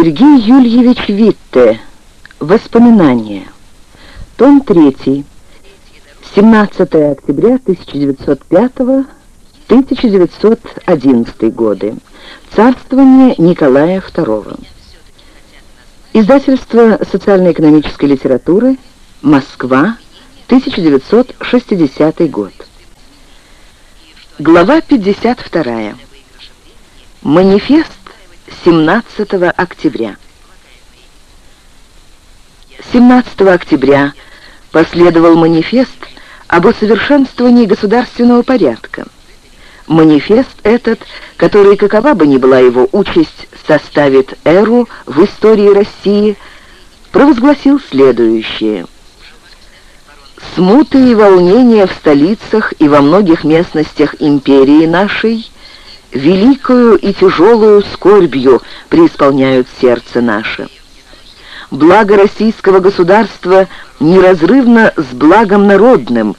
Сергей Юльевич Витте. Воспоминания. Том 3. 17 октября 1905-1911 годы. Царствование Николая II. Издательство социально-экономической литературы. Москва. 1960 год. Глава 52. Манифест 17 октября. 17 октября последовал манифест об усовершенствовании государственного порядка. Манифест этот, который, какова бы ни была его участь, составит эру в истории России, провозгласил следующее. Смуты и волнения в столицах и во многих местностях империи нашей – великую и тяжелую скорбью преисполняют сердце наше. Благо российского государства неразрывно с благом народным,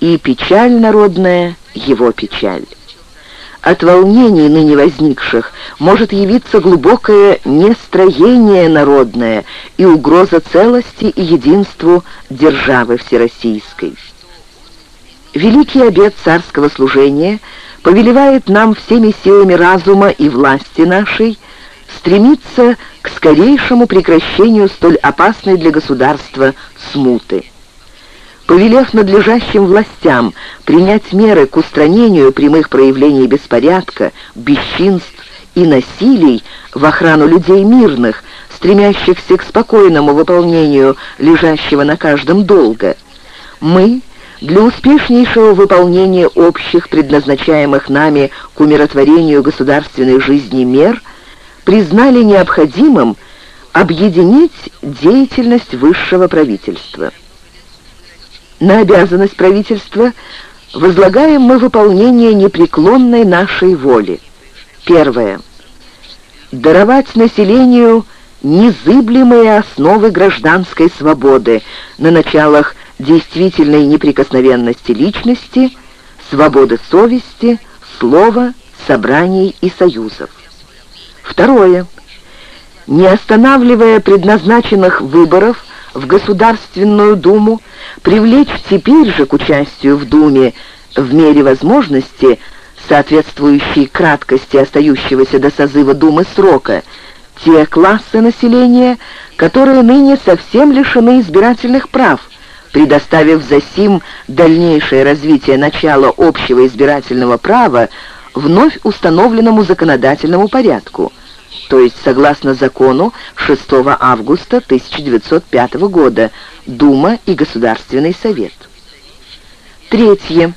и печаль народная — его печаль. От волнений ныне возникших может явиться глубокое нестроение народное и угроза целости и единству державы всероссийской. Великий обет царского служения — повелевает нам всеми силами разума и власти нашей стремиться к скорейшему прекращению столь опасной для государства смуты. Повелев надлежащим властям принять меры к устранению прямых проявлений беспорядка, бесчинств и насилий в охрану людей мирных, стремящихся к спокойному выполнению лежащего на каждом долга, мы, для успешнейшего выполнения общих, предназначаемых нами к умиротворению государственной жизни мер, признали необходимым объединить деятельность высшего правительства. На обязанность правительства возлагаем мы выполнение непреклонной нашей воли. Первое. Даровать населению незыблемые основы гражданской свободы на началах действительной неприкосновенности личности, свободы совести, слова, собраний и союзов. Второе. Не останавливая предназначенных выборов в Государственную Думу, привлечь теперь же к участию в Думе в мере возможности, соответствующей краткости остающегося до созыва Думы срока, те классы населения, которые ныне совсем лишены избирательных прав, предоставив за сим дальнейшее развитие начала общего избирательного права вновь установленному законодательному порядку, то есть согласно закону 6 августа 1905 года Дума и Государственный совет. Третье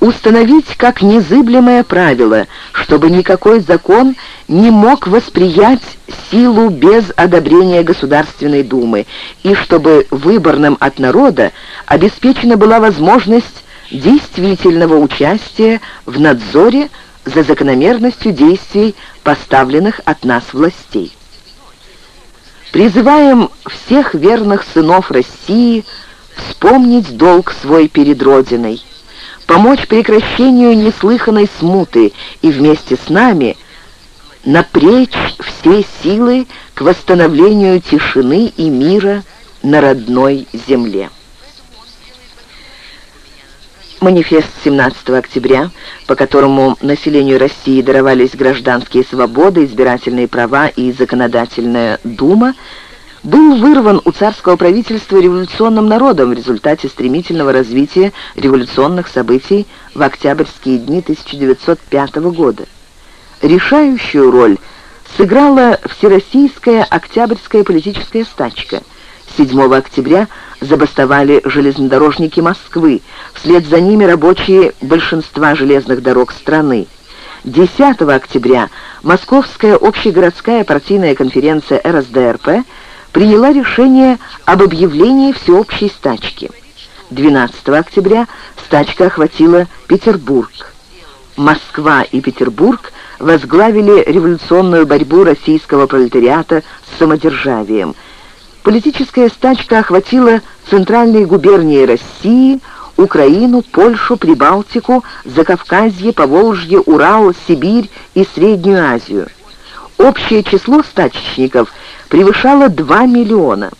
установить как незыблемое правило, чтобы никакой закон не мог восприять силу без одобрения Государственной Думы, и чтобы выборным от народа обеспечена была возможность действительного участия в надзоре за закономерностью действий поставленных от нас властей. Призываем всех верных сынов России вспомнить долг свой перед Родиной, помочь прекращению неслыханной смуты и вместе с нами напречь все силы к восстановлению тишины и мира на родной земле. Манифест 17 октября, по которому населению России даровались гражданские свободы, избирательные права и законодательная дума, был вырван у царского правительства революционным народом в результате стремительного развития революционных событий в октябрьские дни 1905 года. Решающую роль сыграла всероссийская октябрьская политическая стачка. 7 октября забастовали железнодорожники Москвы, вслед за ними рабочие большинства железных дорог страны. 10 октября Московская общегородская партийная конференция РСДРП приняла решение об объявлении всеобщей стачки. 12 октября стачка охватила Петербург. Москва и Петербург возглавили революционную борьбу российского пролетариата с самодержавием. Политическая стачка охватила центральные губернии России, Украину, Польшу, Прибалтику, Закавказье, Поволжье, Урал, Сибирь и Среднюю Азию. Общее число стачечников превышало 2 миллиона.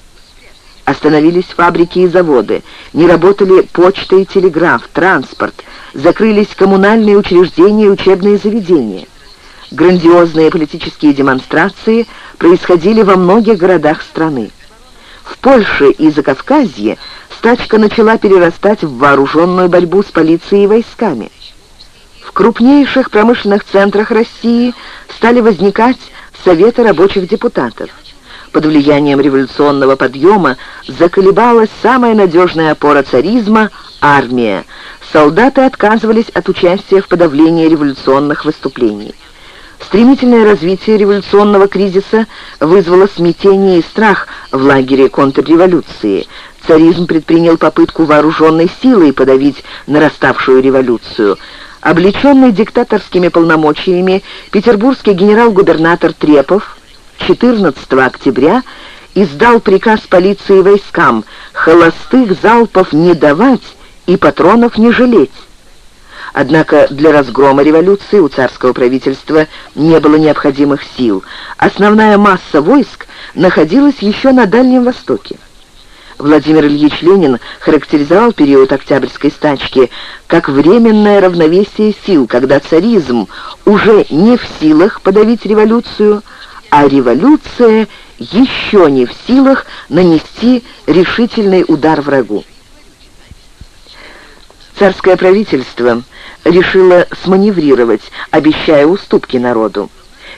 Остановились фабрики и заводы, не работали почта и телеграф, транспорт, закрылись коммунальные учреждения и учебные заведения. Грандиозные политические демонстрации происходили во многих городах страны. В Польше и Закавказье стачка начала перерастать в вооруженную борьбу с полицией и войсками. В крупнейших промышленных центрах России стали возникать советы рабочих депутатов. Под влиянием революционного подъема заколебалась самая надежная опора царизма – армия. Солдаты отказывались от участия в подавлении революционных выступлений. Стремительное развитие революционного кризиса вызвало смятение и страх в лагере контрреволюции. Царизм предпринял попытку вооруженной силой подавить нараставшую революцию. Облеченный диктаторскими полномочиями, петербургский генерал-губернатор Трепов 14 октября издал приказ полиции и войскам холостых залпов не давать и патронов не жалеть. Однако для разгрома революции у царского правительства не было необходимых сил. Основная масса войск находилась еще на Дальнем Востоке. Владимир Ильич Ленин характеризовал период Октябрьской стачки как временное равновесие сил, когда царизм уже не в силах подавить революцию, а революция еще не в силах нанести решительный удар врагу. Царское правительство решило сманеврировать, обещая уступки народу.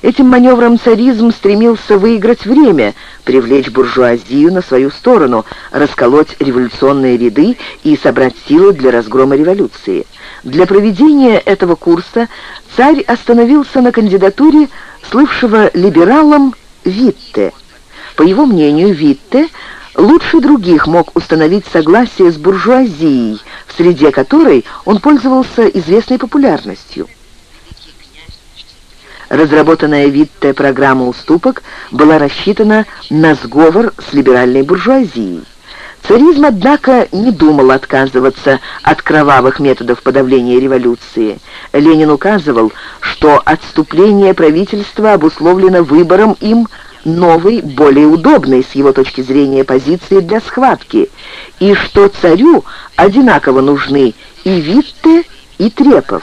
Этим маневром царизм стремился выиграть время, привлечь буржуазию на свою сторону, расколоть революционные ряды и собрать силы для разгрома революции. Для проведения этого курса царь остановился на кандидатуре слывшего либералом Витте. По его мнению, Витте лучше других мог установить согласие с буржуазией, в среде которой он пользовался известной популярностью. Разработанная Витте программа уступок была рассчитана на сговор с либеральной буржуазией. Царизм, однако, не думал отказываться от кровавых методов подавления революции. Ленин указывал, что отступление правительства обусловлено выбором им новой, более удобной с его точки зрения позиции для схватки, и что царю одинаково нужны и Витте, и Трепов.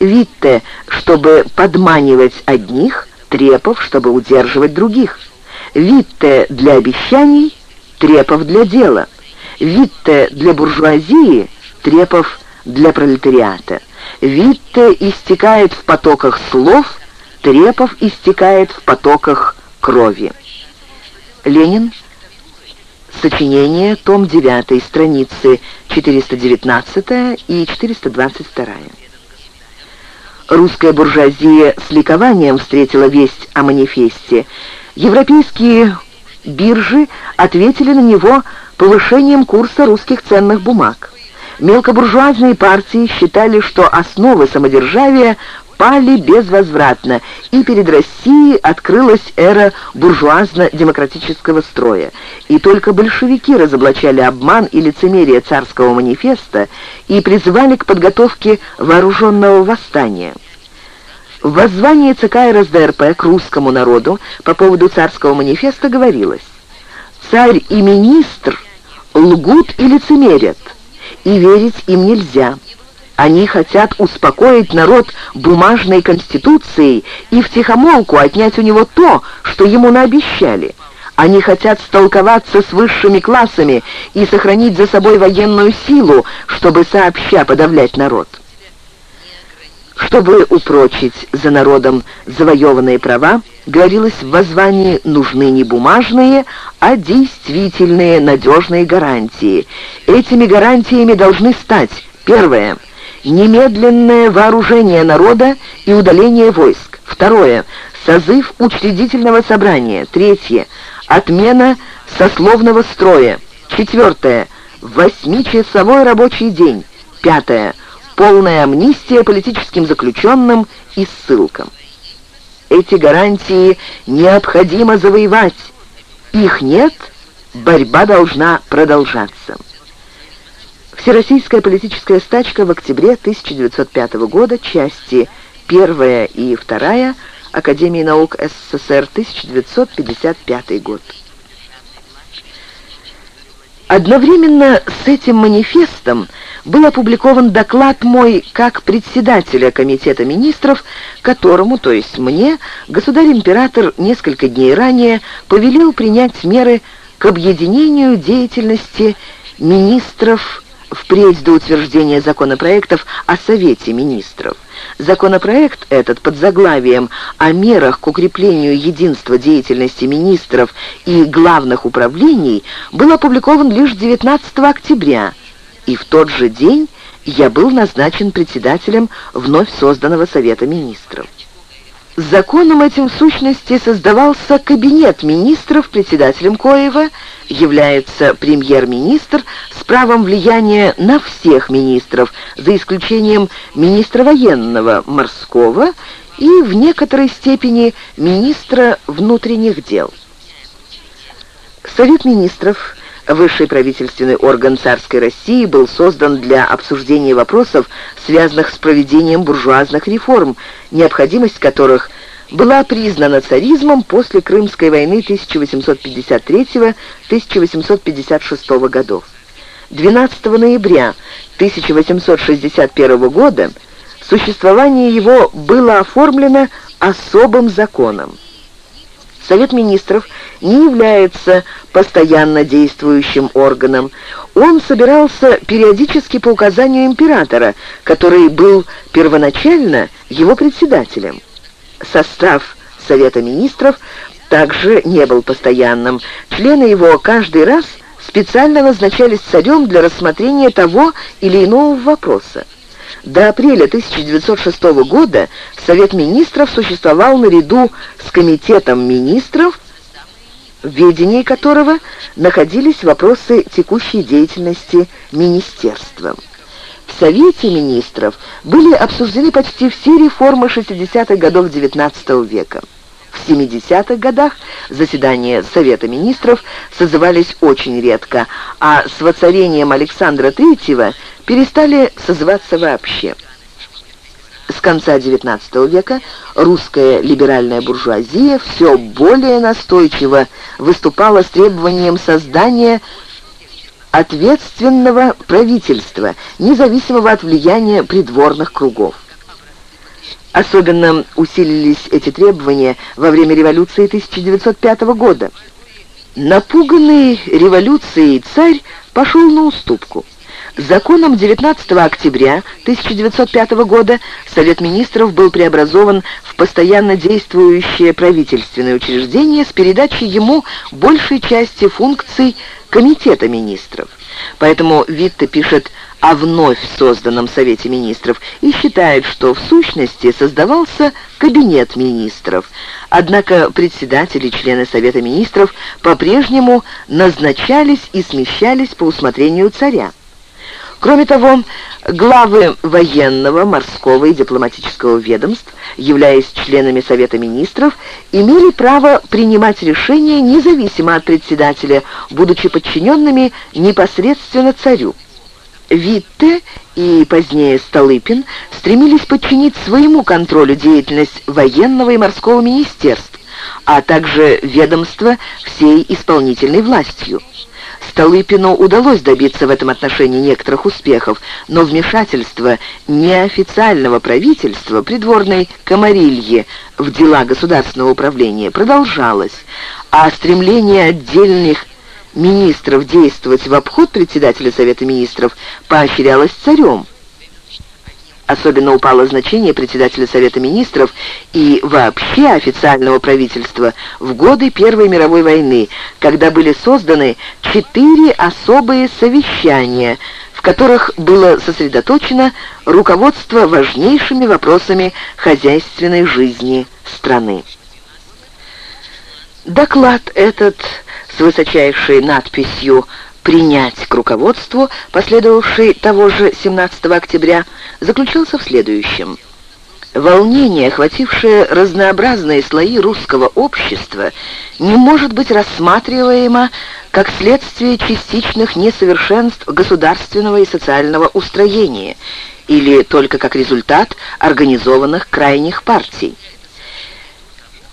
Витте, чтобы подманивать одних, Трепов, чтобы удерживать других. Витте для обещаний, Трепов для дела. Витте для буржуазии, Трепов для пролетариата. Витте истекает в потоках слов, Трепов истекает в потоках крови. Ленин. Сочинение, том 9, страницы 419 и 422. Русская буржуазия с ликованием встретила весть о манифесте. Европейские биржи ответили на него повышением курса русских ценных бумаг. Мелкобуржуазные партии считали, что основы самодержавия пали безвозвратно, и перед Россией открылась эра буржуазно-демократического строя. И только большевики разоблачали обман и лицемерие царского манифеста и призывали к подготовке вооруженного восстания. В воззвании ЦК РСДРП к русскому народу по поводу царского манифеста говорилось «Царь и министр лгут и лицемерят, и верить им нельзя». Они хотят успокоить народ бумажной конституцией и втихомолку отнять у него то, что ему наобещали. Они хотят столковаться с высшими классами и сохранить за собой военную силу, чтобы сообща подавлять народ. Чтобы упрочить за народом завоеванные права, говорилось в воззвании, нужны не бумажные, а действительные надежные гарантии. Этими гарантиями должны стать, первое, немедленное вооружение народа и удаление войск. Второе, созыв учредительного собрания. Третье, отмена сословного строя. Четвертое, восьмичасовой рабочий день. Пятое, полная амнистия политическим заключенным и ссылкам. Эти гарантии необходимо завоевать. Их нет, борьба должна продолжаться. Всероссийская политическая стачка в октябре 1905 года, части 1 и 2, Академии наук СССР, 1955 год. Одновременно с этим манифестом был опубликован доклад мой как председателя Комитета министров, которому, то есть мне, государь-император несколько дней ранее повелел принять меры к объединению деятельности министров впредь до утверждения законопроектов о Совете министров. Законопроект этот под заглавием «О мерах к укреплению единства деятельности министров и главных управлений» был опубликован лишь 19 октября, и в тот же день я был назначен председателем вновь созданного Совета министров. Законом этим в сущности создавался кабинет министров, председателем коего является премьер-министр с правом влияния на всех министров, за исключением министра военного, морского и в некоторой степени министра внутренних дел. Совет министров Высший правительственный орган царской России был создан для обсуждения вопросов, связанных с проведением буржуазных реформ, необходимость которых была признана царизмом после Крымской войны 1853-1856 годов. 12 ноября 1861 года существование его было оформлено особым законом. Совет министров не является постоянно действующим органом. Он собирался периодически по указанию императора, который был первоначально его председателем. Состав Совета министров также не был постоянным. Члены его каждый раз специально назначались царем для рассмотрения того или иного вопроса. До апреля 1906 года Совет министров существовал наряду с Комитетом министров, в ведении которого находились вопросы текущей деятельности министерства. В Совете министров были обсуждены почти все реформы 60-х годов XIX века. В 70-х годах заседания Совета министров созывались очень редко, а с воцарением Александра III перестали созываться вообще. С конца XIX века русская либеральная буржуазия все более настойчиво выступала с требованием создания ответственного правительства, независимого от влияния придворных кругов. Особенно усилились эти требования во время революции 1905 года. Напуганный революцией царь пошел на уступку. Законом 19 октября 1905 года Совет министров был преобразован в постоянно действующее правительственное учреждение с передачей ему большей части функций Комитета министров. Поэтому Витте пишет о вновь созданном Совете министров и считает, что в сущности создавался Кабинет министров. Однако председатели и члены Совета министров по-прежнему назначались и смещались по усмотрению царя. Кроме того, главы военного, морского и дипломатического ведомств, являясь членами Совета Министров, имели право принимать решения независимо от председателя, будучи подчиненными непосредственно царю. Витте и позднее Столыпин стремились подчинить своему контролю деятельность военного и морского министерств, а также ведомства всей исполнительной властью. Столыпину удалось добиться в этом отношении некоторых успехов, но вмешательство неофициального правительства, придворной комарильи, в дела государственного управления продолжалось, а стремление отдельных министров действовать в обход председателя Совета министров поощрялось царем. Особенно упало значение председателя Совета Министров и вообще официального правительства в годы Первой мировой войны, когда были созданы четыре особые совещания, в которых было сосредоточено руководство важнейшими вопросами хозяйственной жизни страны. Доклад этот с высочайшей надписью принять к руководству, последовавший того же 17 октября, заключался в следующем. Волнение, охватившее разнообразные слои русского общества, не может быть рассматриваемо как следствие частичных несовершенств государственного и социального устроения или только как результат организованных крайних партий.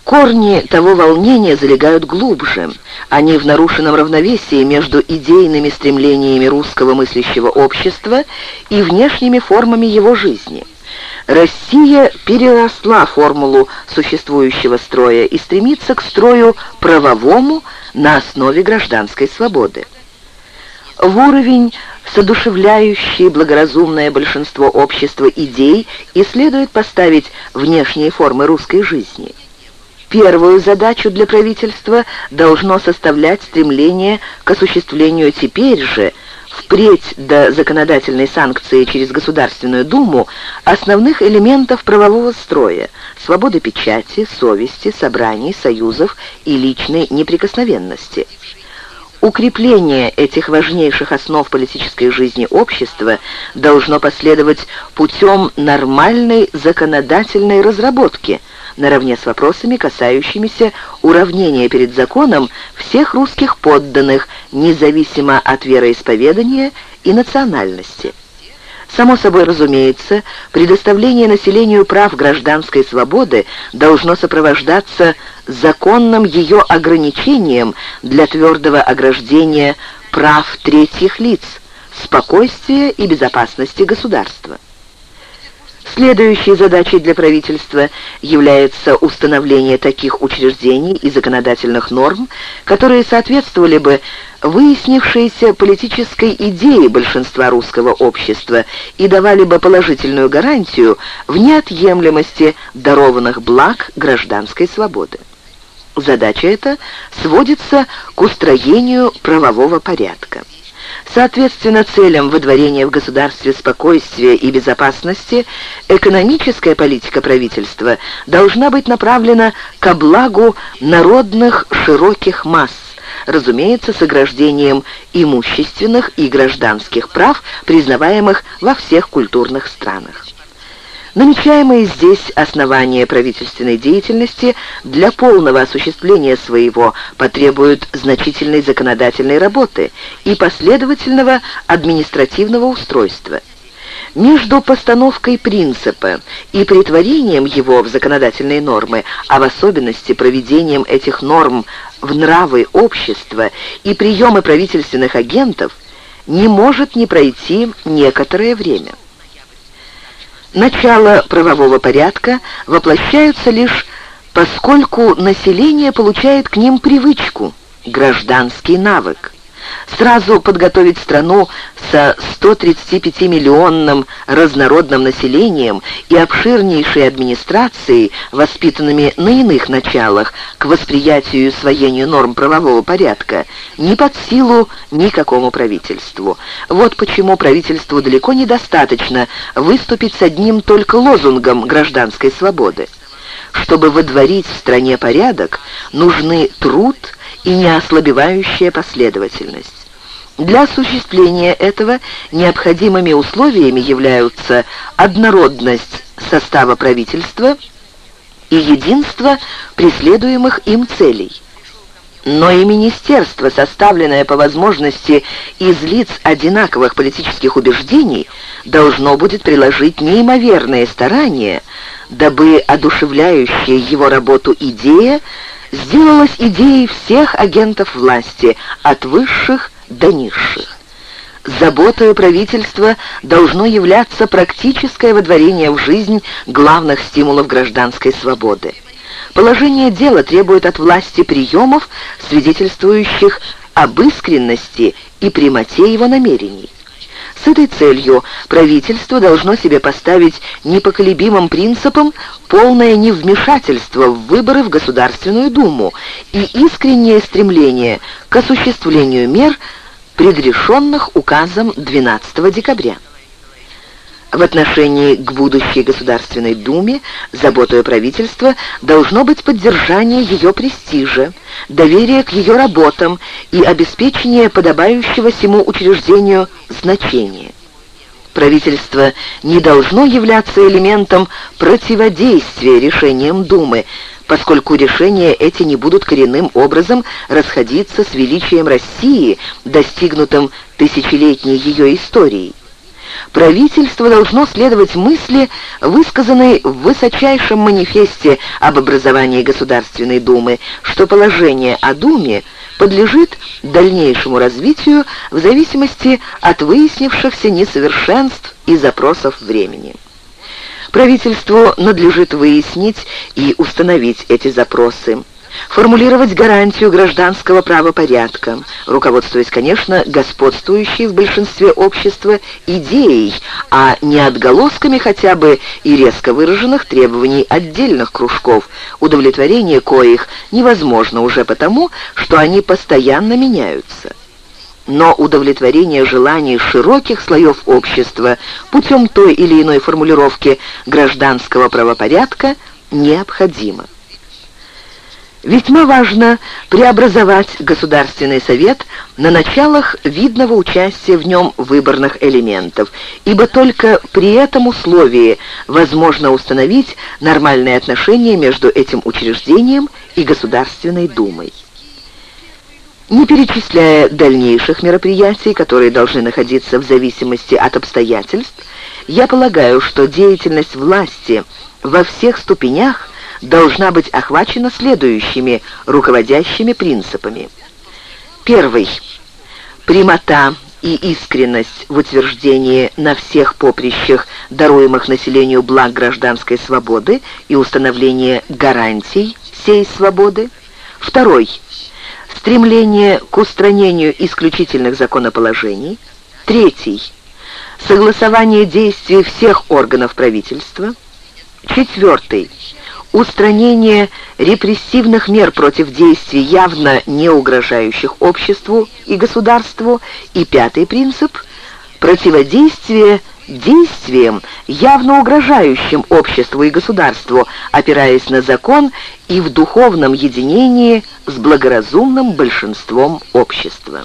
Корни того волнения залегают глубже. Они в нарушенном равновесии между идейными стремлениями русского мыслящего общества и внешними формами его жизни. Россия переросла формулу существующего строя и стремится к строю правовому на основе гражданской свободы. В уровень содушевляющий благоразумное большинство общества идей и следует поставить внешние формы русской жизни – Первую задачу для правительства должно составлять стремление к осуществлению теперь же, впредь до законодательной санкции через Государственную Думу, основных элементов правового строя – свободы печати, совести, собраний, союзов и личной неприкосновенности. Укрепление этих важнейших основ политической жизни общества должно последовать путем нормальной законодательной разработки – наравне с вопросами, касающимися уравнения перед законом всех русских подданных, независимо от вероисповедания и национальности. Само собой разумеется, предоставление населению прав гражданской свободы должно сопровождаться законным ее ограничением для твердого ограждения прав третьих лиц, спокойствия и безопасности государства. Следующей задачей для правительства является установление таких учреждений и законодательных норм, которые соответствовали бы выяснившейся политической идее большинства русского общества и давали бы положительную гарантию в неотъемлемости дарованных благ гражданской свободы. Задача эта сводится к устроению правового порядка. Соответственно целям выдворения в государстве спокойствия и безопасности, экономическая политика правительства должна быть направлена ко благу народных широких масс, разумеется, с ограждением имущественных и гражданских прав, признаваемых во всех культурных странах. Намечаемые здесь основания правительственной деятельности для полного осуществления своего потребуют значительной законодательной работы и последовательного административного устройства. Между постановкой принципа и притворением его в законодательные нормы, а в особенности проведением этих норм в нравы общества и приемы правительственных агентов, не может не пройти некоторое время. Начало правового порядка воплощаются лишь поскольку население получает к ним привычку, гражданский навык сразу подготовить страну со 135-миллионным разнородным населением и обширнейшей администрацией, воспитанными на иных началах, к восприятию и усвоению норм правового порядка, не под силу никакому правительству. Вот почему правительству далеко недостаточно выступить с одним только лозунгом гражданской свободы. Чтобы выдворить в стране порядок, нужны труд и неослабевающая последовательность. Для осуществления этого необходимыми условиями являются однородность состава правительства и единство преследуемых им целей. Но и министерство, составленное по возможности из лиц одинаковых политических убеждений, должно будет приложить неимоверные старания, дабы одушевляющая его работу идея сделалась идеей всех агентов власти, от высших до низших. Заботой правительства должно являться практическое водворение в жизнь главных стимулов гражданской свободы. Положение дела требует от власти приемов, свидетельствующих об искренности и прямоте его намерений. С этой целью правительство должно себе поставить непоколебимым принципом полное невмешательство в выборы в Государственную Думу и искреннее стремление к осуществлению мер, предрешенных указом 12 декабря. В отношении к будущей Государственной Думе заботой правительства должно быть поддержание ее престижа, доверие к ее работам и обеспечение подобающего всему учреждению значения. Правительство не должно являться элементом противодействия решениям Думы, поскольку решения эти не будут коренным образом расходиться с величием России, достигнутым тысячелетней ее историей. Правительство должно следовать мысли, высказанной в высочайшем манифесте об образовании Государственной Думы, что положение о Думе подлежит дальнейшему развитию в зависимости от выяснившихся несовершенств и запросов времени. Правительству надлежит выяснить и установить эти запросы формулировать гарантию гражданского правопорядка, руководствуясь, конечно, господствующей в большинстве общества идеей, а не отголосками хотя бы и резко выраженных требований отдельных кружков, удовлетворение коих невозможно уже потому, что они постоянно меняются. Но удовлетворение желаний широких слоев общества путем той или иной формулировки гражданского правопорядка необходимо. Весьма важно преобразовать Государственный Совет на началах видного участия в нем выборных элементов, ибо только при этом условии возможно установить нормальные отношения между этим учреждением и Государственной Думой. Не перечисляя дальнейших мероприятий, которые должны находиться в зависимости от обстоятельств, я полагаю, что деятельность власти во всех ступенях должна быть охвачена следующими руководящими принципами. Первый. Прямота и искренность в утверждении на всех поприщах, даруемых населению благ гражданской свободы и установление гарантий сей свободы. Второй. Стремление к устранению исключительных законоположений. Третий. Согласование действий всех органов правительства. Четвертый устранение репрессивных мер против действий, явно не угрожающих обществу и государству, и пятый принцип – противодействие действиям, явно угрожающим обществу и государству, опираясь на закон и в духовном единении с благоразумным большинством общества.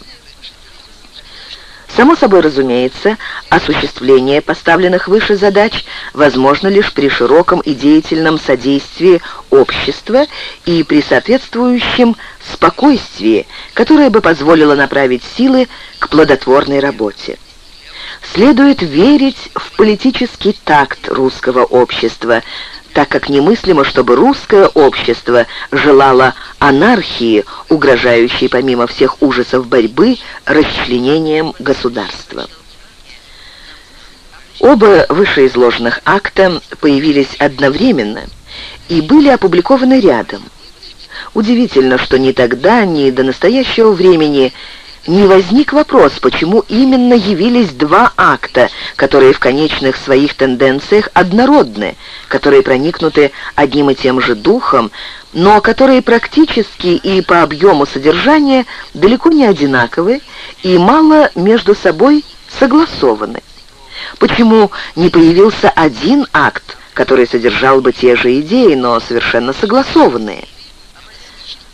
Само собой разумеется, осуществление поставленных выше задач возможно лишь при широком и деятельном содействии общества и при соответствующем спокойствии, которое бы позволило направить силы к плодотворной работе. Следует верить в политический такт русского общества, так как немыслимо, чтобы русское общество желало анархии, угрожающей помимо всех ужасов борьбы расчленением государства. Оба вышеизложенных акта появились одновременно и были опубликованы рядом. Удивительно, что ни тогда, ни до настоящего времени не возник вопрос, почему именно явились два акта, которые в конечных своих тенденциях однородны, которые проникнуты одним и тем же духом, но которые практически и по объему содержания далеко не одинаковы и мало между собой согласованы. Почему не появился один акт, который содержал бы те же идеи, но совершенно согласованные?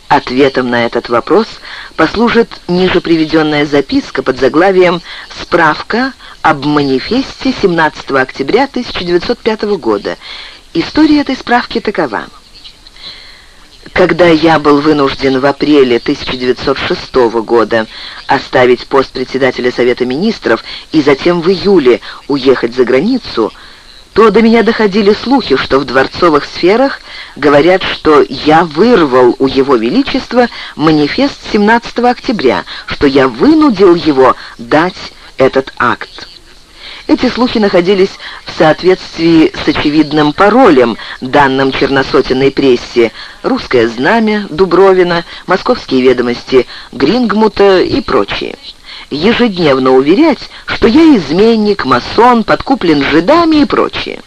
Ответом на этот вопрос послужит ниже приведенная записка под заглавием «Справка об манифесте 17 октября 1905 года». История этой справки такова. Когда я был вынужден в апреле 1906 года оставить пост председателя Совета Министров и затем в июле уехать за границу, то до меня доходили слухи, что в дворцовых сферах говорят, что я вырвал у Его Величества манифест 17 октября, что я вынудил его дать этот акт. Эти слухи находились в соответствии с очевидным паролем, данным черносотенной прессе «Русское знамя», «Дубровина», «Московские ведомости», «Грингмута» и прочие ежедневно уверять, что я изменник, масон, подкуплен жидами и прочее.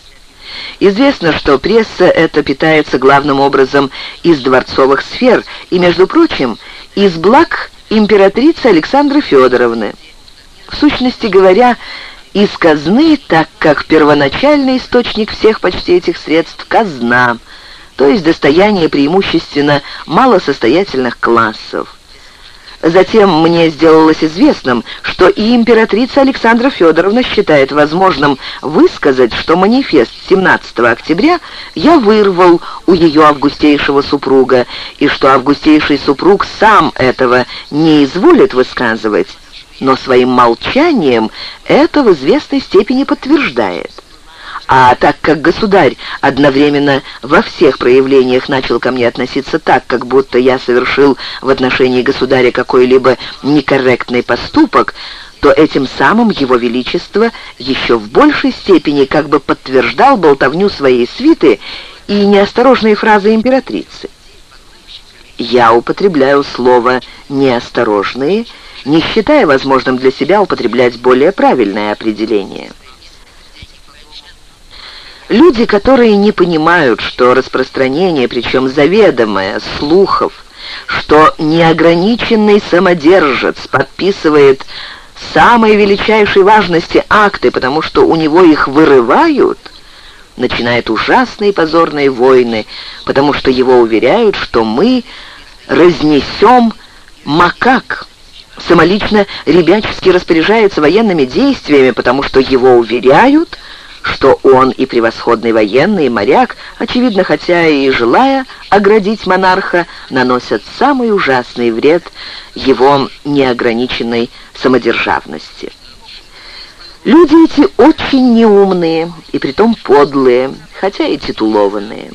Известно, что пресса эта питается главным образом из дворцовых сфер и, между прочим, из благ императрицы Александры Федоровны. В сущности говоря, из казны, так как первоначальный источник всех почти этих средств – казна, то есть достояние преимущественно малосостоятельных классов. Затем мне сделалось известным, что и императрица Александра Федоровна считает возможным высказать, что манифест 17 октября я вырвал у ее августейшего супруга, и что августейший супруг сам этого не изволит высказывать, но своим молчанием это в известной степени подтверждает. А так как государь одновременно во всех проявлениях начал ко мне относиться так, как будто я совершил в отношении государя какой-либо некорректный поступок, то этим самым его величество еще в большей степени как бы подтверждал болтовню своей свиты и неосторожные фразы императрицы. Я употребляю слово «неосторожные», не считая возможным для себя употреблять более правильное определение. Люди, которые не понимают, что распространение, причем заведомое, слухов, что неограниченный самодержец подписывает самые величайшей важности акты, потому что у него их вырывают, начинает ужасные позорные войны, потому что его уверяют, что мы разнесем макак. Самолично ребячески распоряжается военными действиями, потому что его уверяют, что он и превосходный военный, и моряк, очевидно, хотя и желая оградить монарха, наносят самый ужасный вред его неограниченной самодержавности. Люди эти очень неумные и притом подлые, хотя и титулованные.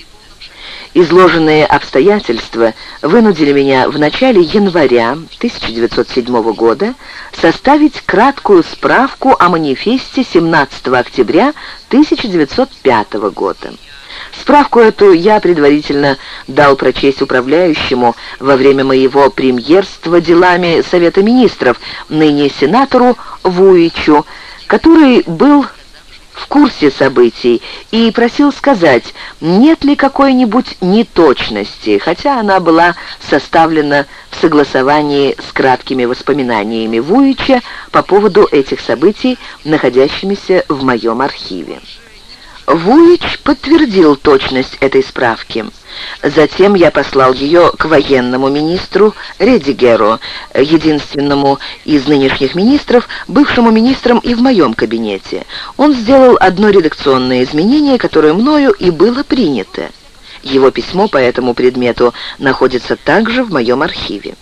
Изложенные обстоятельства вынудили меня в начале января 1907 года составить краткую справку о манифесте 17 октября 1905 года. Справку эту я предварительно дал прочесть управляющему во время моего премьерства делами Совета Министров, ныне сенатору Вуичу, который был в курсе событий и просил сказать, нет ли какой-нибудь неточности, хотя она была составлена в согласовании с краткими воспоминаниями Вуича по поводу этих событий, находящимися в моем архиве. Вуич подтвердил точность этой справки. Затем я послал ее к военному министру Редигеру, единственному из нынешних министров, бывшему министром и в моем кабинете. Он сделал одно редакционное изменение, которое мною и было принято. Его письмо по этому предмету находится также в моем архиве.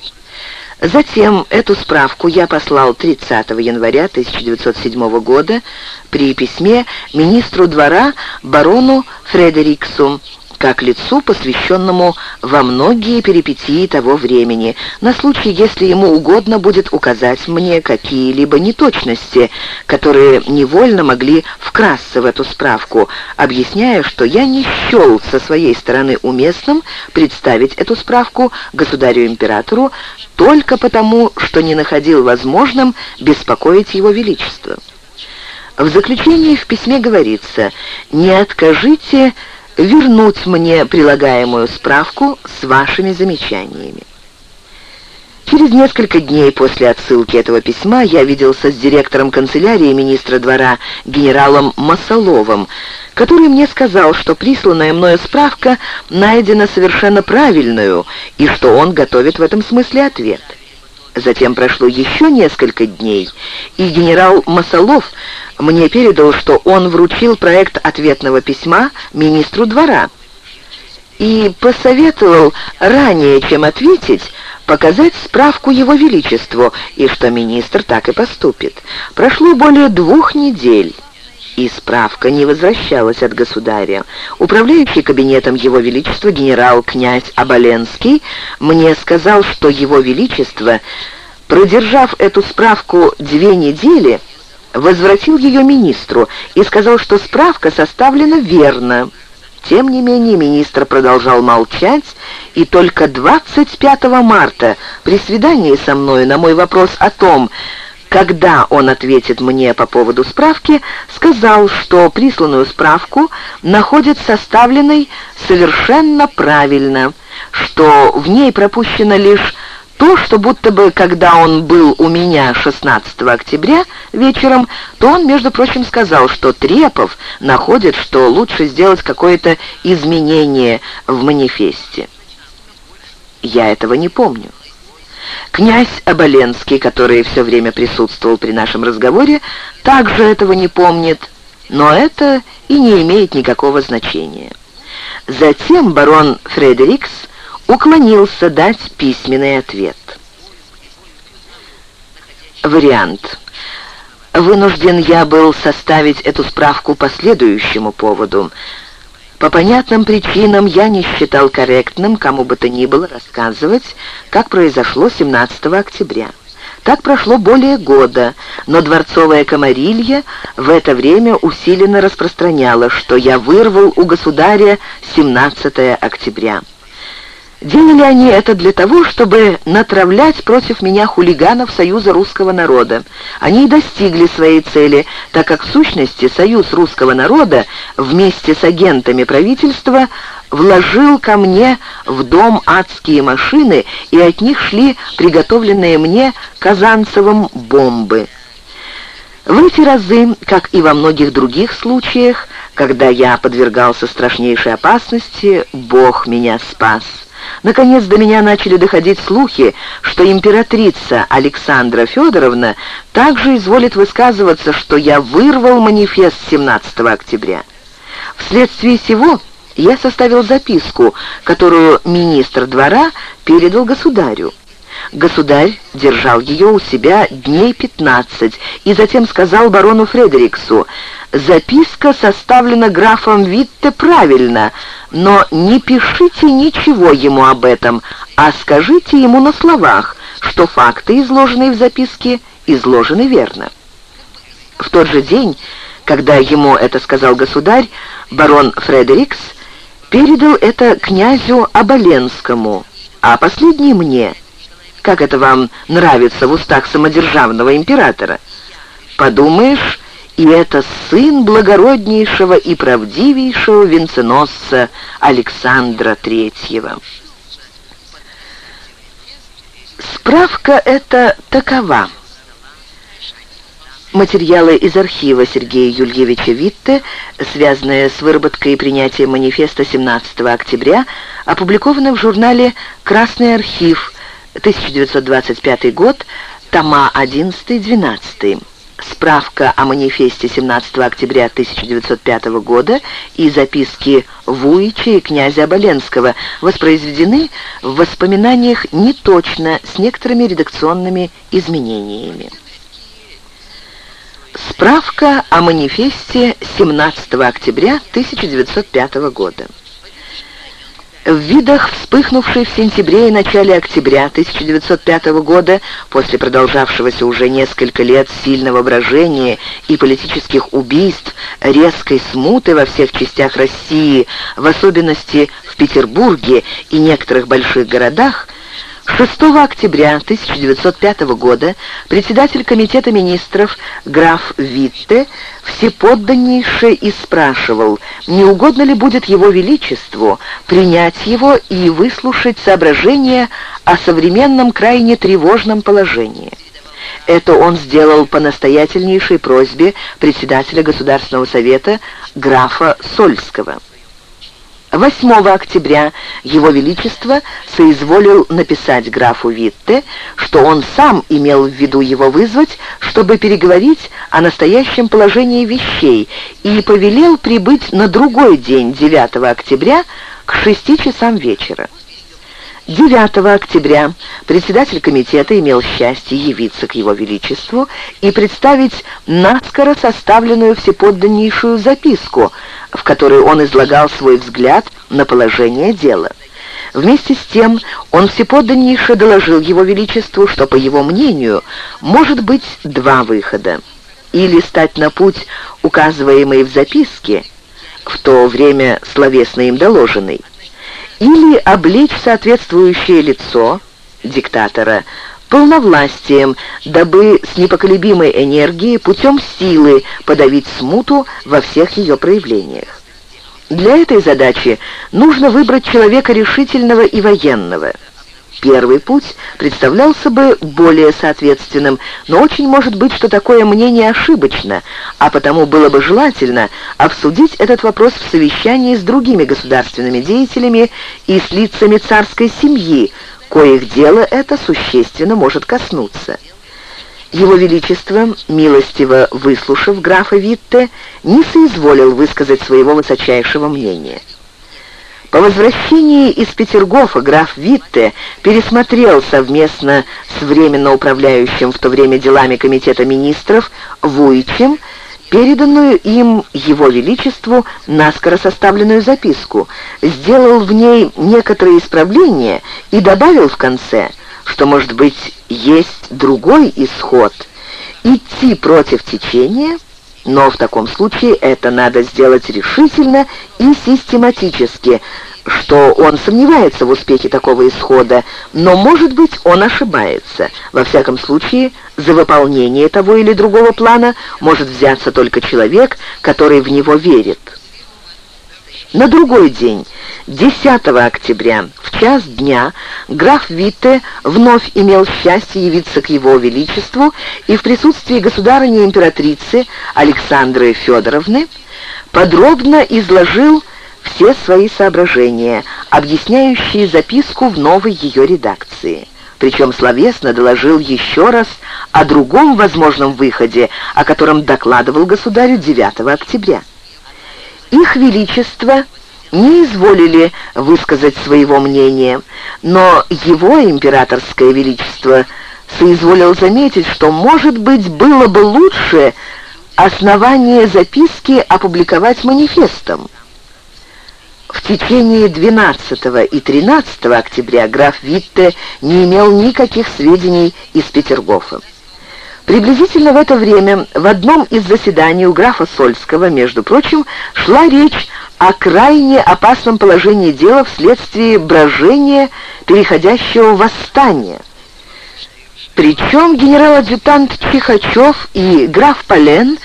Затем эту справку я послал 30 января 1907 года при письме министру двора барону Фредериксу, как лицу, посвященному во многие перипетии того времени, на случай, если ему угодно будет указать мне какие-либо неточности, которые невольно могли вкрасться в эту справку, объясняя, что я не счел со своей стороны уместным представить эту справку государю-императору только потому, что не находил возможным беспокоить его величество. В заключении в письме говорится «Не откажите вернуть мне прилагаемую справку с вашими замечаниями». Через несколько дней после отсылки этого письма я виделся с директором канцелярии министра двора генералом Масоловым, который мне сказал, что присланная мною справка найдена совершенно правильную и что он готовит в этом смысле ответ. Затем прошло еще несколько дней, и генерал Масолов мне передал, что он вручил проект ответного письма министру двора и посоветовал ранее, чем ответить, показать справку Его Величеству, и что министр так и поступит. Прошло более двух недель, и справка не возвращалась от государя. Управляющий кабинетом Его Величества генерал-князь Абаленский мне сказал, что Его Величество, продержав эту справку две недели, возвратил ее министру и сказал, что справка составлена верно. Тем не менее, министр продолжал молчать, и только 25 марта при свидании со мной на мой вопрос о том, когда он ответит мне по поводу справки, сказал, что присланную справку находит составленной совершенно правильно, что в ней пропущено лишь то, что будто бы, когда он был у меня 16 октября вечером, то он, между прочим, сказал, что Трепов находит, что лучше сделать какое-то изменение в манифесте. Я этого не помню. Князь Оболенский, который все время присутствовал при нашем разговоре, также этого не помнит, но это и не имеет никакого значения. Затем барон Фредерикс уклонился дать письменный ответ. Вариант. Вынужден я был составить эту справку по следующему поводу. По понятным причинам я не считал корректным кому бы то ни было рассказывать, как произошло 17 октября. Так прошло более года, но дворцовая комарилья в это время усиленно распространяла, что я вырвал у государя 17 октября. Делали они это для того, чтобы натравлять против меня хулиганов Союза русского народа. Они и достигли своей цели, так как в сущности Союз русского народа вместе с агентами правительства вложил ко мне в дом адские машины, и от них шли приготовленные мне Казанцевым бомбы. В эти разы, как и во многих других случаях, когда я подвергался страшнейшей опасности, Бог меня спас. Наконец до меня начали доходить слухи, что императрица Александра Федоровна также изволит высказываться, что я вырвал манифест 17 октября. Вследствие сего я составил записку, которую министр двора передал государю. Государь держал ее у себя дней 15 и затем сказал барону Фредериксу, «Записка составлена графом Витте правильно, но не пишите ничего ему об этом, а скажите ему на словах, что факты, изложенные в записке, изложены верно». В тот же день, когда ему это сказал государь, барон Фредерикс передал это князю Оболенскому, а последний мне – как это вам нравится в устах самодержавного императора? Подумаешь, и это сын благороднейшего и правдивейшего венценосца Александра Третьего. Справка эта такова. Материалы из архива Сергея Юльевича Витте, связанные с выработкой и принятием манифеста 17 октября, опубликованы в журнале «Красный архив», 1925 год, тома 11-12. Справка о манифесте 17 октября 1905 года и записки Вуича и князя Оболенского воспроизведены в воспоминаниях неточно с некоторыми редакционными изменениями. Справка о манифесте 17 октября 1905 года. В видах, вспыхнувшей в сентябре и начале октября 1905 года, после продолжавшегося уже несколько лет сильного брожения и политических убийств, резкой смуты во всех частях России, в особенности в Петербурге и некоторых больших городах, 6 октября 1905 года председатель Комитета министров граф Витте всеподданнейше и спрашивал, не угодно ли будет его величеству принять его и выслушать соображения о современном крайне тревожном положении. Это он сделал по настоятельнейшей просьбе председателя Государственного совета графа Сольского. 8 октября Его Величество соизволил написать графу Витте, что он сам имел в виду его вызвать, чтобы переговорить о настоящем положении вещей, и повелел прибыть на другой день, 9 октября, к 6 часам вечера. 9 октября председатель комитета имел счастье явиться к его величеству и представить наскоро составленную всеподданнейшую записку, в которой он излагал свой взгляд на положение дела. Вместе с тем он всеподданнейше доложил его величеству, что, по его мнению, может быть два выхода. Или стать на путь, указываемый в записке, в то время словесно им доложенный, или облечь соответствующее лицо, диктатора, полновластием, дабы с непоколебимой энергией путем силы подавить смуту во всех ее проявлениях. Для этой задачи нужно выбрать человека решительного и военного – Первый путь представлялся бы более соответственным, но очень может быть, что такое мнение ошибочно, а потому было бы желательно обсудить этот вопрос в совещании с другими государственными деятелями и с лицами царской семьи, коих дело это существенно может коснуться. Его Величество, милостиво выслушав графа Витте, не соизволил высказать своего высочайшего мнения. По возвращении из Петергофа граф Витте пересмотрел совместно с временно управляющим в то время делами Комитета министров Вуичем переданную им Его Величеству наскоро составленную записку, сделал в ней некоторые исправления и добавил в конце, что, может быть, есть другой исход — идти против течения — но в таком случае это надо сделать решительно и систематически, что он сомневается в успехе такого исхода, но, может быть, он ошибается. Во всяком случае, за выполнение того или другого плана может взяться только человек, который в него верит. На другой день, 10 октября, в час дня, граф Витте вновь имел счастье явиться к его величеству и в присутствии государыни-императрицы Александры Федоровны подробно изложил все свои соображения, объясняющие записку в новой ее редакции. Причем словесно доложил еще раз о другом возможном выходе, о котором докладывал государю 9 октября. Их Величество не изволили высказать своего мнения, но его императорское величество соизволил заметить, что, может быть, было бы лучше основание записки опубликовать манифестом. В течение 12 и 13 октября граф Витте не имел никаких сведений из Петергофа. Приблизительно в это время в одном из заседаний у графа Сольского, между прочим, шла речь о крайне опасном положении дела вследствие брожения, переходящего в восстание. Причем генерал-адъютант Чихачев и граф Полен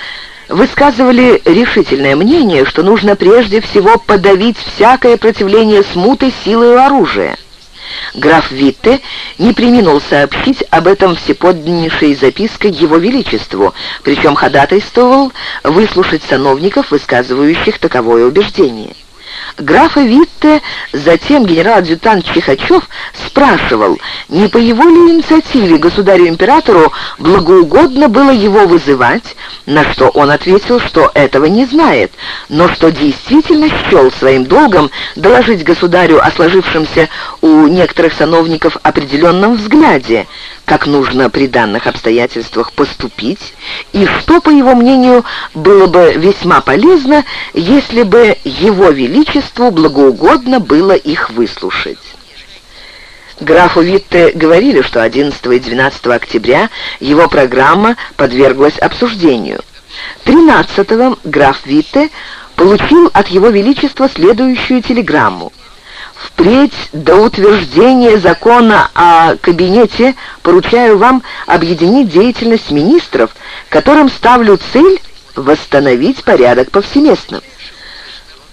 высказывали решительное мнение, что нужно прежде всего подавить всякое противление смуты силой оружия. Граф Витте не приминул сообщить об этом всеподданнейшей запиской Его Величеству, причем ходатайствовал выслушать сановников, высказывающих таковое убеждение. Графа Витте затем генерал-адъютант Чихачев спрашивал, не по его ли инициативе государю-императору благоугодно было его вызывать, на что он ответил, что этого не знает, но что действительно счел своим долгом доложить государю о сложившемся у некоторых сановников определенном взгляде, как нужно при данных обстоятельствах поступить, и что, по его мнению, было бы весьма полезно, если бы его величеству благоугодно было их выслушать. Графу Витте говорили, что 11 и 12 октября его программа подверглась обсуждению. 13-го граф Витте получил от его величества следующую телеграмму. Впредь до утверждения закона о кабинете поручаю вам объединить деятельность министров, которым ставлю цель восстановить порядок повсеместно.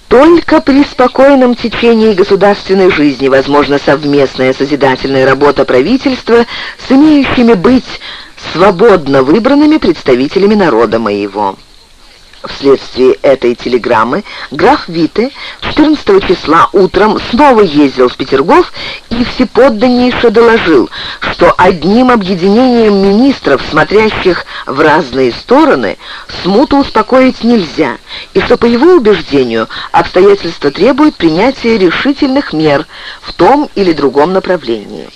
Только при спокойном течении государственной жизни возможна совместная созидательная работа правительства с имеющими быть свободно выбранными представителями народа моего. Вследствие этой телеграммы граф Вите 14 числа утром снова ездил в Петергоф и всеподданнейше доложил, что одним объединением министров, смотрящих в разные стороны, смуту успокоить нельзя, и что, по его убеждению, обстоятельства требуют принятия решительных мер в том или другом направлении.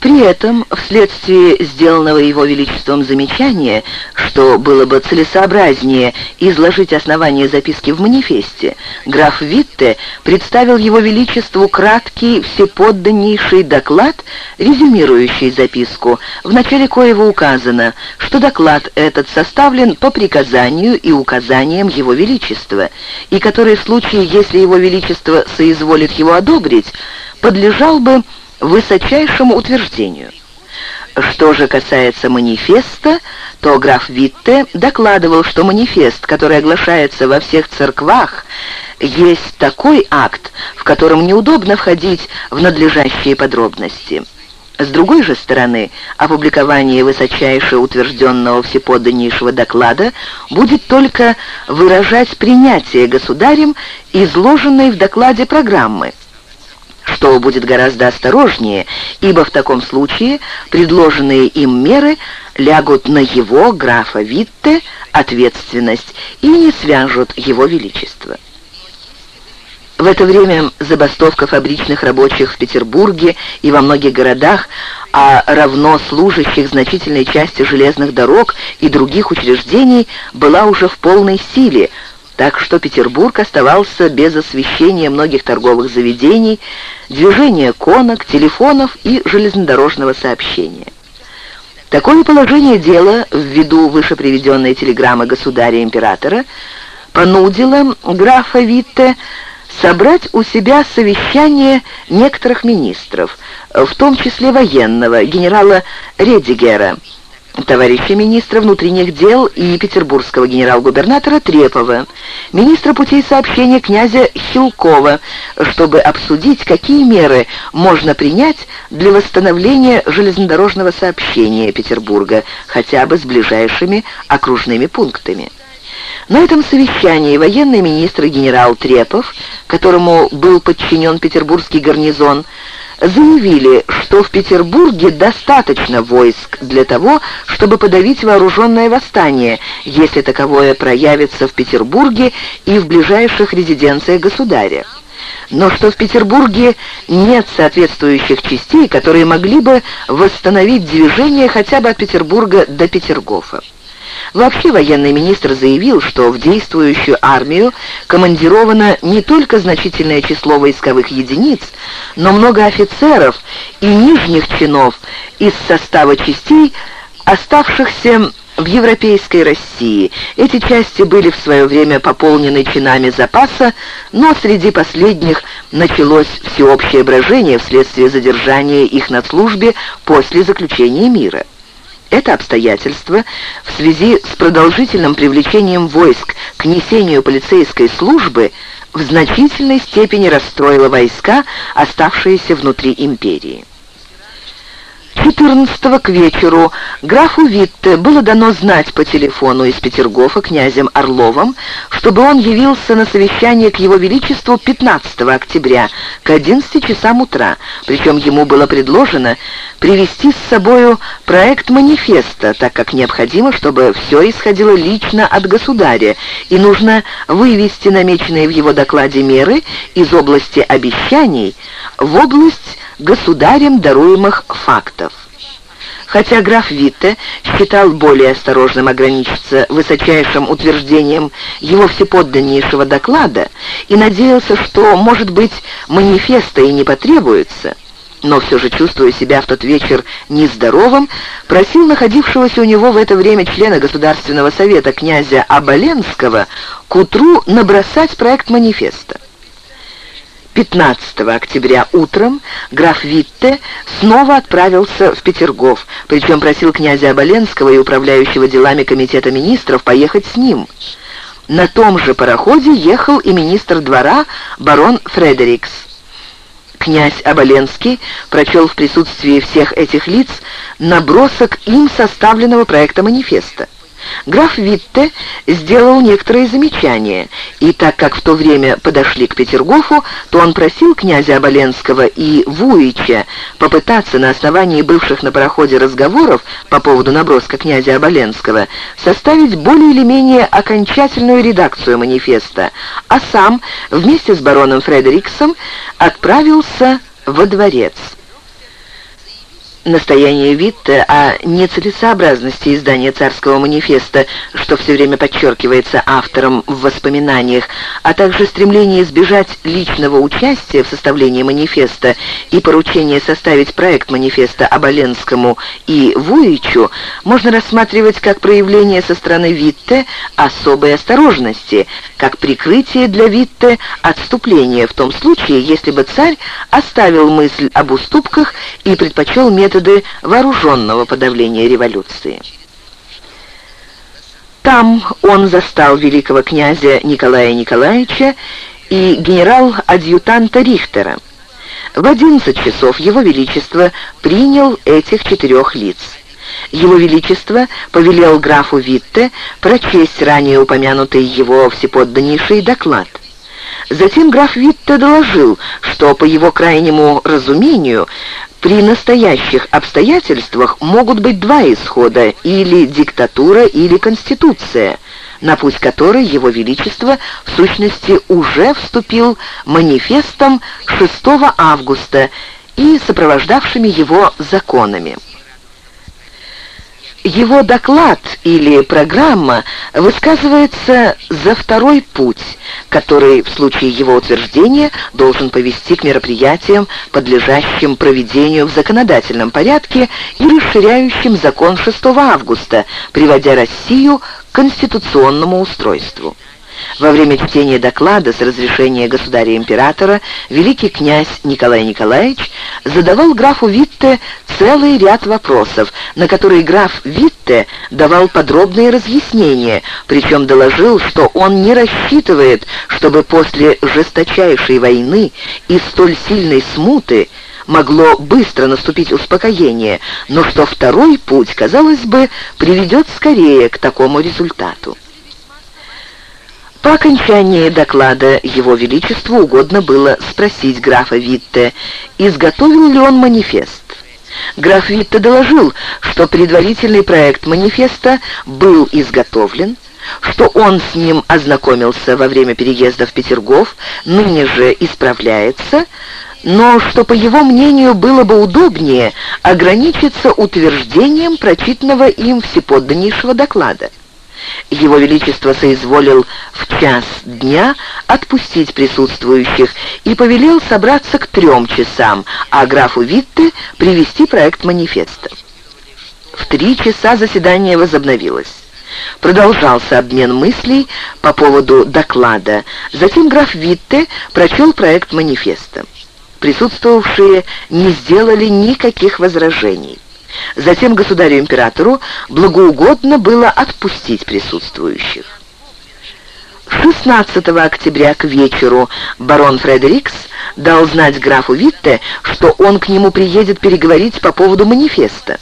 При этом, вследствие сделанного его величеством замечания, что было бы целесообразнее изложить основания записки в манифесте, граф Витте представил его величеству краткий, всеподданнейший доклад, резюмирующий записку, в начале коего указано, что доклад этот составлен по приказанию и указаниям его величества, и который в случае, если его величество соизволит его одобрить, подлежал бы высочайшему утверждению. Что же касается манифеста, то граф Витте докладывал, что манифест, который оглашается во всех церквах, есть такой акт, в котором неудобно входить в надлежащие подробности. С другой же стороны, опубликование высочайше утвержденного всеподданнейшего доклада будет только выражать принятие государем изложенной в докладе программы, что будет гораздо осторожнее, ибо в таком случае предложенные им меры лягут на его, графа Витте, ответственность и не свяжут его величество. В это время забастовка фабричных рабочих в Петербурге и во многих городах, а равно служащих значительной части железных дорог и других учреждений, была уже в полной силе, так что Петербург оставался без освещения многих торговых заведений, движения конок, телефонов и железнодорожного сообщения. Такое положение дела, ввиду выше приведенной телеграммы государя-императора, понудило графа Витте собрать у себя совещание некоторых министров, в том числе военного, генерала Редигера, товарища министра внутренних дел и петербургского генерал-губернатора Трепова, министра путей сообщения князя Хилкова, чтобы обсудить, какие меры можно принять для восстановления железнодорожного сообщения Петербурга, хотя бы с ближайшими окружными пунктами. На этом совещании военный министр генерал Трепов, которому был подчинен петербургский гарнизон, заявили, что в Петербурге достаточно войск для того, чтобы подавить вооруженное восстание, если таковое проявится в Петербурге и в ближайших резиденциях государя. Но что в Петербурге нет соответствующих частей, которые могли бы восстановить движение хотя бы от Петербурга до Петергофа. Вообще военный министр заявил, что в действующую армию командировано не только значительное число войсковых единиц, но много офицеров и нижних чинов из состава частей, оставшихся в европейской России. Эти части были в свое время пополнены чинами запаса, но среди последних началось всеобщее брожение вследствие задержания их на службе после заключения мира. Это обстоятельство в связи с продолжительным привлечением войск к несению полицейской службы в значительной степени расстроило войска, оставшиеся внутри империи. 14 к вечеру. Графу Витте было дано знать по телефону из Петергофа князем Орловым, чтобы он явился на совещание к его величеству 15 октября к 11 часам утра, причем ему было предложено привести с собою проект манифеста, так как необходимо, чтобы все исходило лично от государя, и нужно вывести намеченные в его докладе меры из области обещаний в область государем даруемых фактов. Хотя граф Витте считал более осторожным ограничиться высочайшим утверждением его всеподданнейшего доклада и надеялся, что, может быть, манифеста и не потребуется, но все же, чувствуя себя в тот вечер нездоровым, просил находившегося у него в это время члена Государственного совета князя Аболенского к утру набросать проект манифеста. 15 октября утром граф Витте снова отправился в Петергоф, причем просил князя Оболенского и управляющего делами комитета министров поехать с ним. На том же пароходе ехал и министр двора барон Фредерикс. Князь Оболенский прочел в присутствии всех этих лиц набросок им составленного проекта манифеста. Граф Витте сделал некоторые замечания, и так как в то время подошли к Петергофу, то он просил князя Оболенского и Вуича попытаться на основании бывших на пароходе разговоров по поводу наброска князя Оболенского составить более или менее окончательную редакцию манифеста, а сам вместе с бароном Фредериксом отправился во дворец. Настояние Витте о нецелесообразности издания царского манифеста, что все время подчеркивается автором в воспоминаниях, а также стремление избежать личного участия в составлении манифеста и поручение составить проект манифеста Оболенскому и Вуичу, можно рассматривать как проявление со стороны Витте особой осторожности, как прикрытие для Витте отступления в том случае, если бы царь оставил мысль об уступках и предпочел метод методы вооруженного подавления революции. Там он застал великого князя Николая Николаевича и генерал-адъютанта Рихтера. В 11 часов Его Величество принял этих четырех лиц. Его Величество повелел графу Витте прочесть ранее упомянутый его всеподданнейший доклад. Затем граф Витте доложил, что, по его крайнему разумению, при настоящих обстоятельствах могут быть два исхода, или диктатура, или конституция. на путь которой Его Величество в сущности уже вступил манифестом 6 августа и сопровождавшими его законами. Его доклад или программа высказывается за второй путь, который в случае его утверждения должен повести к мероприятиям, подлежащим проведению в законодательном порядке и расширяющим закон 6 августа, приводя Россию к конституционному устройству. Во время чтения доклада с разрешения государя-императора великий князь Николай Николаевич задавал графу Витте целый ряд вопросов, на которые граф Витте давал подробные разъяснения, причем доложил, что он не рассчитывает, чтобы после жесточайшей войны и столь сильной смуты могло быстро наступить успокоение, но что второй путь, казалось бы, приведет скорее к такому результату. По окончании доклада Его Величеству угодно было спросить графа Витте, изготовил ли он манифест. Граф Витте доложил, что предварительный проект манифеста был изготовлен, что он с ним ознакомился во время переезда в Петергоф, ныне же исправляется, но что, по его мнению, было бы удобнее ограничиться утверждением прочитанного им всеподданнейшего доклада. Его Величество соизволил в час дня отпустить присутствующих и повелел собраться к трем часам, а графу Витте привести проект манифеста. В три часа заседание возобновилось. Продолжался обмен мыслей по поводу доклада. Затем граф Витте прочел проект манифеста. Присутствовавшие не сделали никаких возражений. Затем государю-императору благоугодно было отпустить присутствующих. 16 октября к вечеру барон Фредерикс дал знать графу Витте, что он к нему приедет переговорить по поводу манифеста.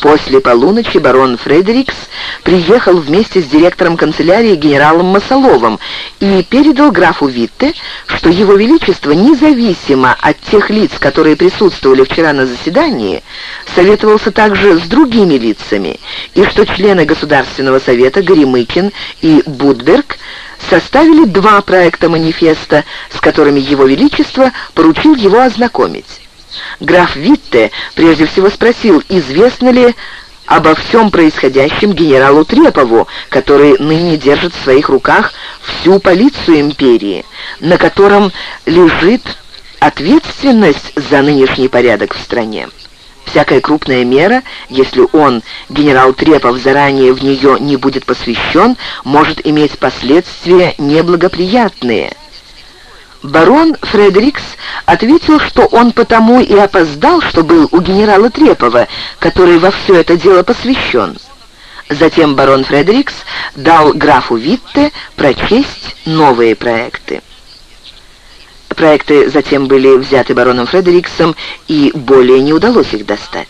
После полуночи барон Фредерикс приехал вместе с директором канцелярии генералом Масоловым и передал графу Витте, что его величество, независимо от тех лиц, которые присутствовали вчера на заседании, советовался также с другими лицами, и что члены Государственного совета Горемыкин и Будберг составили два проекта манифеста, с которыми его величество поручил его ознакомить. Граф Витте прежде всего спросил, известно ли обо всем происходящем генералу Трепову, который ныне держит в своих руках всю полицию империи, на котором лежит ответственность за нынешний порядок в стране. Всякая крупная мера, если он, генерал Трепов, заранее в нее не будет посвящен, может иметь последствия неблагоприятные – Барон Фредерикс ответил, что он потому и опоздал, что был у генерала Трепова, который во все это дело посвящен. Затем барон Фредерикс дал графу Витте прочесть новые проекты. Проекты затем были взяты бароном Фредериксом, и более не удалось их достать.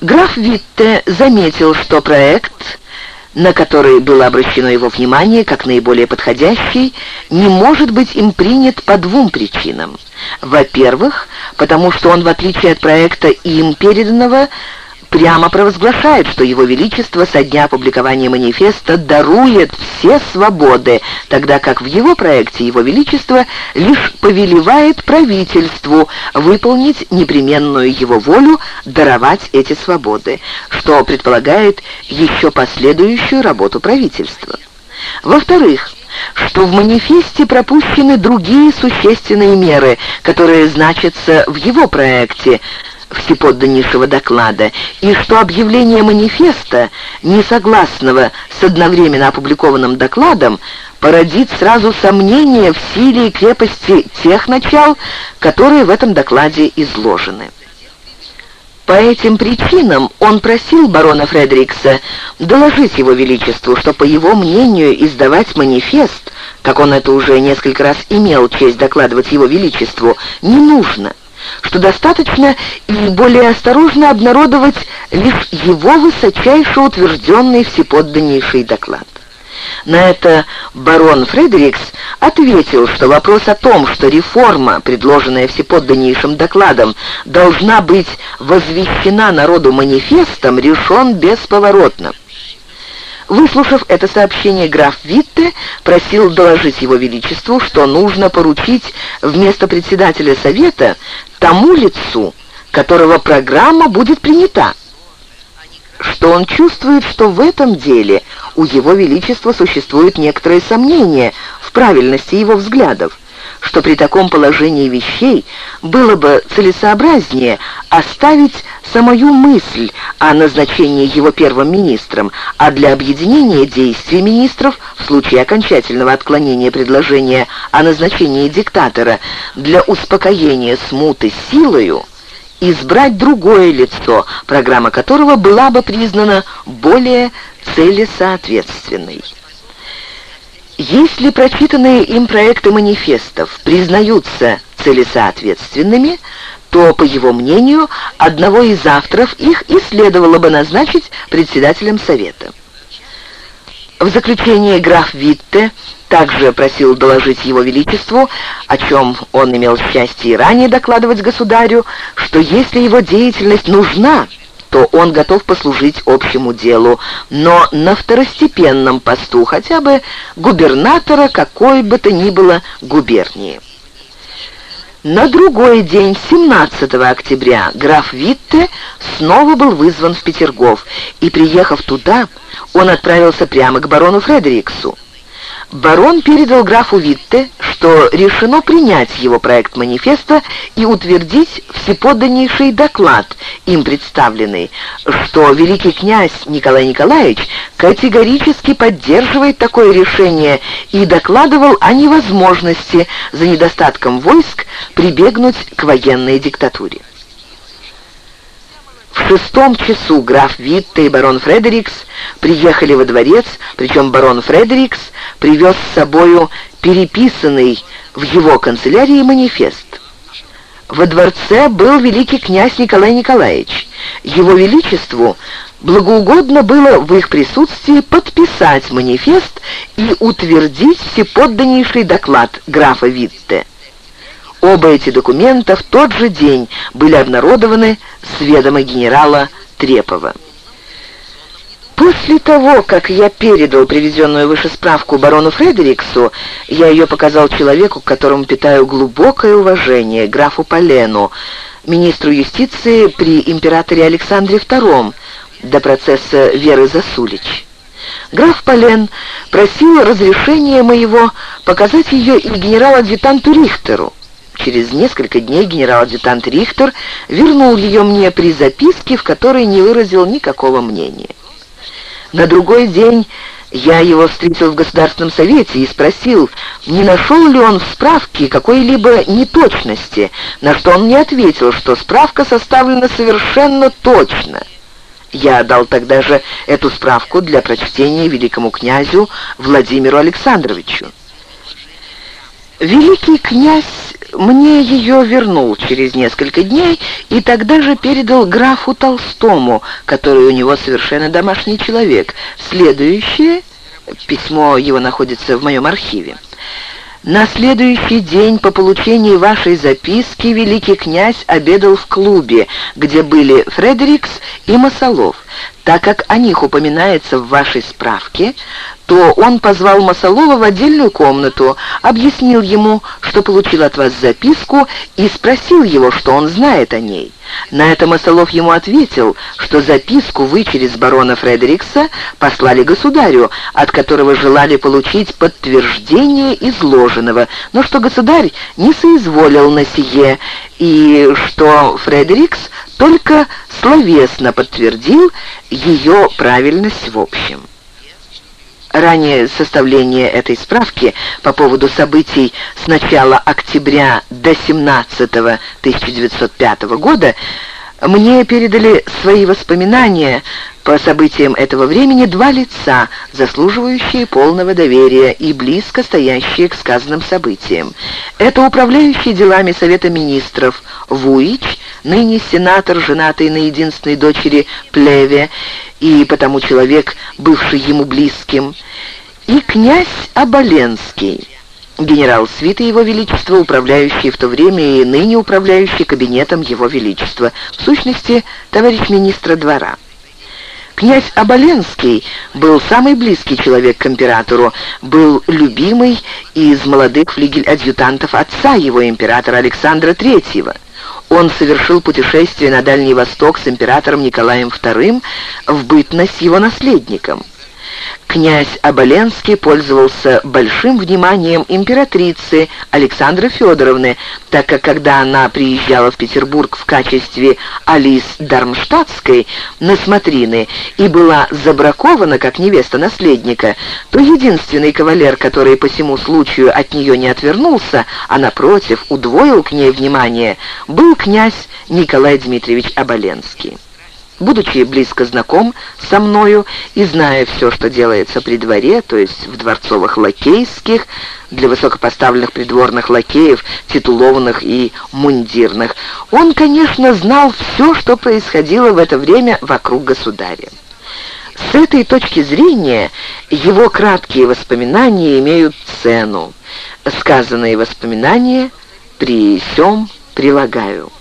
Граф Витте заметил, что проект на который было обращено его внимание как наиболее подходящий, не может быть им принят по двум причинам. Во-первых, потому что он, в отличие от проекта им переданного, прямо провозглашает, что Его Величество со дня опубликования манифеста дарует все свободы, тогда как в его проекте Его Величество лишь повелевает правительству выполнить непременную его волю даровать эти свободы, что предполагает еще последующую работу правительства. Во-вторых, что в манифесте пропущены другие существенные меры, которые значатся в его проекте, всеподданнейшего доклада, и что объявление манифеста, несогласного с одновременно опубликованным докладом, породит сразу сомнение в силе и крепости тех начал, которые в этом докладе изложены. По этим причинам он просил барона Фредерикса доложить его величеству, что, по его мнению, издавать манифест, как он это уже несколько раз имел честь докладывать его величеству, не нужно что достаточно и более осторожно обнародовать лишь его высочайше утвержденный всеподданнейший доклад. На это барон Фредерикс ответил, что вопрос о том, что реформа, предложенная всеподданнейшим докладом, должна быть возвещена народу манифестом, решен бесповоротно. Выслушав это сообщение, граф Витте просил доложить его величеству, что нужно поручить вместо председателя совета тому лицу, которого программа будет принята, что он чувствует, что в этом деле у его величества существует некоторое сомнение в правильности его взглядов, что при таком положении вещей было бы целесообразнее оставить самую мысль о назначении его первым министром, а для объединения действий министров в случае окончательного отклонения предложения о назначении диктатора для успокоения смуты силою избрать другое лицо, программа которого была бы признана более целесоответственной. Если прочитанные им проекты манифестов признаются целесоответственными, то, по его мнению, одного из авторов их и следовало бы назначить председателем Совета. В заключение граф Витте также просил доложить его величеству, о чем он имел счастье и ранее докладывать государю, что если его деятельность нужна, то он готов послужить общему делу, но на второстепенном посту хотя бы губернатора какой бы то ни было губернии. На другой день, 17 октября, граф Витте снова был вызван в Петергоф, и, приехав туда, он отправился прямо к барону Фредериксу. Барон передал графу Витте, что решено принять его проект манифеста и утвердить всеподданнейший доклад, им представленный, что великий князь Николай Николаевич категорически поддерживает такое решение и докладывал о невозможности за недостатком войск прибегнуть к военной диктатуре. В шестом часу граф Витте и барон Фредерикс приехали во дворец, причем барон Фредерикс привез с собою переписанный в его канцелярии манифест. Во дворце был великий князь Николай Николаевич. Его Величеству благоугодно было в их присутствии подписать манифест и утвердить всеподданнейший доклад графа Витте. Оба эти документа в тот же день были обнародованы с ведома генерала Трепова. После того, как я передал приведенную выше справку барону Фредериксу, я ее показал человеку, к которому питаю глубокое уважение, графу Полену, министру юстиции при императоре Александре II, до процесса Веры Засулич. Граф Полен просил разрешения моего показать ее и генерал-адъютанту Рихтеру. Через несколько дней генерал-адъютант Рихтер вернул ее мне при записке, в которой не выразил никакого мнения. На другой день я его встретил в Государственном Совете и спросил, не нашел ли он в справке какой-либо неточности, на что он мне ответил, что справка составлена совершенно точно. Я дал тогда же эту справку для прочтения великому князю Владимиру Александровичу. Великий князь мне ее вернул через несколько дней и тогда же передал графу Толстому, который у него совершенно домашний человек. Следующее письмо его находится в моем архиве. На следующий день по получении вашей записки великий князь обедал в клубе, где были Фредерикс и Масолов. Так как о них упоминается в вашей справке, то он позвал Масолова в отдельную комнату, объяснил ему, что получил от вас записку, и спросил его, что он знает о ней. На это Масолов ему ответил, что записку вы через барона Фредерикса послали государю, от которого желали получить подтверждение изложенного, но что государь не соизволил на сие, и что Фредерикс только словесно подтвердил ее правильность в общем. Ранее составление этой справки по поводу событий с начала октября до 17 1905 года мне передали свои воспоминания по событиям этого времени два лица, заслуживающие полного доверия и близко стоящие к сказанным событиям. Это управляющий делами Совета Министров Вуич, ныне сенатор, женатый на единственной дочери Плеве, и потому человек, бывший ему близким, и князь Оболенский, генерал свиты Его Величества, управляющий в то время и ныне управляющий кабинетом Его Величества, в сущности, товарищ министра двора. Князь Оболенский был самый близкий человек к императору, был любимый из молодых флигель-адъютантов отца его, императора Александра III. Он совершил путешествие на Дальний Восток с императором Николаем II в бытность его наследником. Князь Оболенский пользовался большим вниманием императрицы Александры Федоровны, так как когда она приезжала в Петербург в качестве Алис Дармштадтской на смотрины и была забракована как невеста наследника, то единственный кавалер, который по всему случаю от нее не отвернулся, а напротив удвоил к ней внимание, был князь Николай Дмитриевич Оболенский. Будучи близко знаком со мною и зная все, что делается при дворе, то есть в дворцовых лакейских, для высокопоставленных придворных лакеев, титулованных и мундирных, он, конечно, знал все, что происходило в это время вокруг государя. С этой точки зрения его краткие воспоминания имеют цену. Сказанные воспоминания при сём прилагаю.